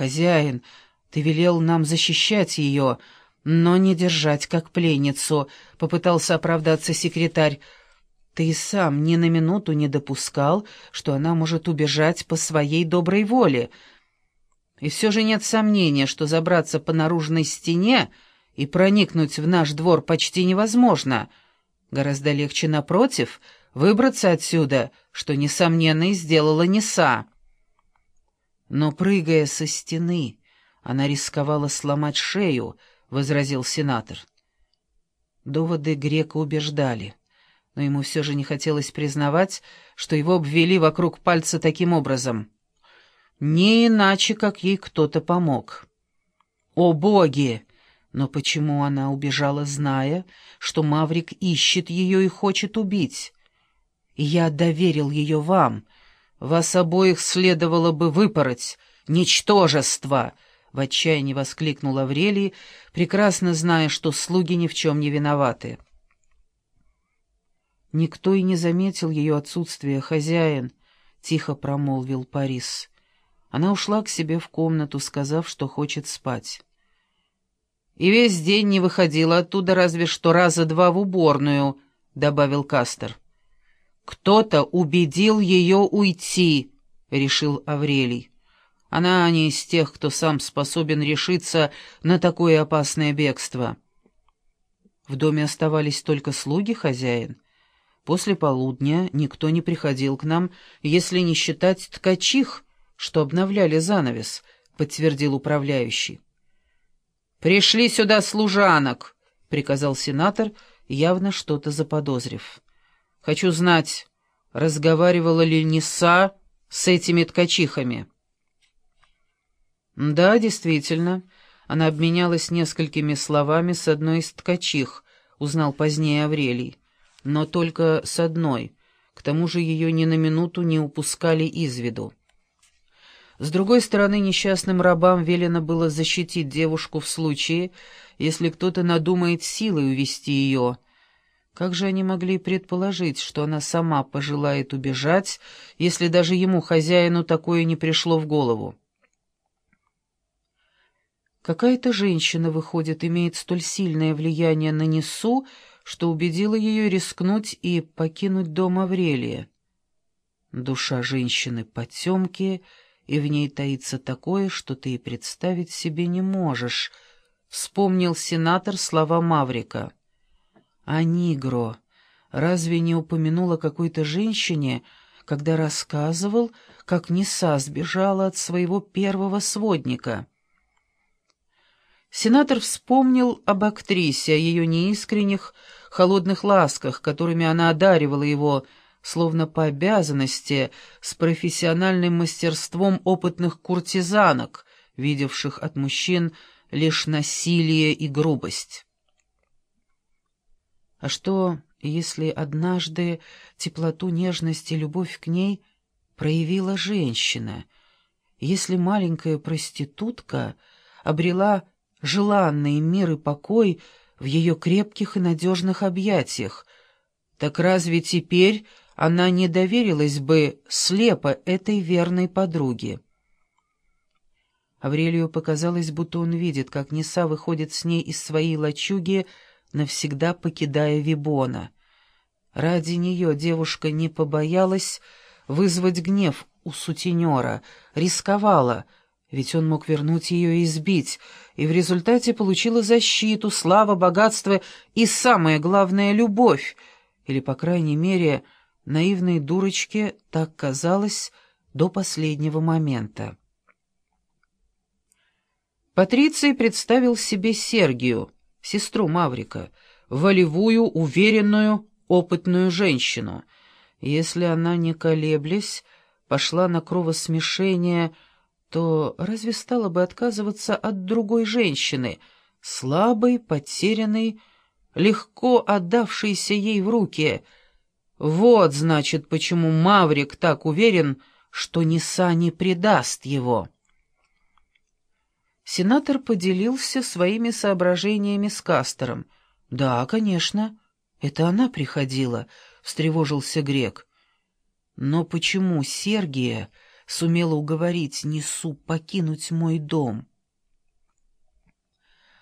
«Хозяин, ты велел нам защищать ее, но не держать как пленницу», — попытался оправдаться секретарь. «Ты и сам ни на минуту не допускал, что она может убежать по своей доброй воле. И все же нет сомнения, что забраться по наружной стене и проникнуть в наш двор почти невозможно. Гораздо легче, напротив, выбраться отсюда, что, несомненно, и сделала Неса». Но, прыгая со стены, она рисковала сломать шею, — возразил сенатор. Доводы грека убеждали, но ему все же не хотелось признавать, что его обвели вокруг пальца таким образом. Не иначе, как ей кто-то помог. О боги! Но почему она убежала, зная, что Маврик ищет ее и хочет убить? Я доверил ее вам — вас обоих следовало бы выпороть. Ничтожество!» — в отчаянии воскликнул Аврелий, прекрасно зная, что слуги ни в чем не виноваты. «Никто и не заметил ее отсутствия, хозяин», — тихо промолвил Парис. Она ушла к себе в комнату, сказав, что хочет спать. «И весь день не выходила оттуда, разве что раза два в уборную», — добавил Кастер. «Кто-то убедил ее уйти», — решил Аврелий. «Она не из тех, кто сам способен решиться на такое опасное бегство». В доме оставались только слуги, хозяин. После полудня никто не приходил к нам, если не считать ткачих, что обновляли занавес, — подтвердил управляющий. «Пришли сюда служанок», — приказал сенатор, явно что-то заподозрив. Хочу знать, разговаривала ли Неса с этими ткачихами. Да, действительно, она обменялась несколькими словами с одной из ткачих, узнал позднее Аврелий, но только с одной, к тому же ее ни на минуту не упускали из виду. С другой стороны, несчастным рабам велено было защитить девушку в случае, если кто-то надумает силой увести ее — как же они могли предположить, что она сама пожелает убежать, если даже ему, хозяину, такое не пришло в голову? Какая-то женщина, выходит, имеет столь сильное влияние на Несу, что убедила ее рискнуть и покинуть дом Аврелия. Душа женщины потемки, и в ней таится такое, что ты и представить себе не можешь, — вспомнил сенатор слова Маврика. А Нигро разве не упомянул о какой-то женщине, когда рассказывал, как Ниса сбежала от своего первого сводника? Сенатор вспомнил об актрисе, о ее неискренних, холодных ласках, которыми она одаривала его, словно по обязанности, с профессиональным мастерством опытных куртизанок, видевших от мужчин лишь насилие и грубость. А что, если однажды теплоту, нежность и любовь к ней проявила женщина? Если маленькая проститутка обрела желанный мир и покой в ее крепких и надежных объятиях, так разве теперь она не доверилась бы слепо этой верной подруге? Аврелию показалось, будто он видит, как Неса выходит с ней из своей лачуги, навсегда покидая Вибона. Ради нее девушка не побоялась вызвать гнев у сутенера, рисковала, ведь он мог вернуть ее и избить, и в результате получила защиту, слава, богатство и, самое главное, любовь, или, по крайней мере, наивной дурочке так казалось до последнего момента. Патриций представил себе Сергию — сестру Маврика, волевую, уверенную, опытную женщину. Если она, не колеблясь, пошла на кровосмешение, то разве стала бы отказываться от другой женщины, слабой, потерянной, легко отдавшейся ей в руки? Вот, значит, почему Маврик так уверен, что Ниса не предаст его». Сенатор поделился своими соображениями с Кастером. «Да, конечно, это она приходила», — встревожился грек. «Но почему Сергия сумела уговорить Несу покинуть мой дом.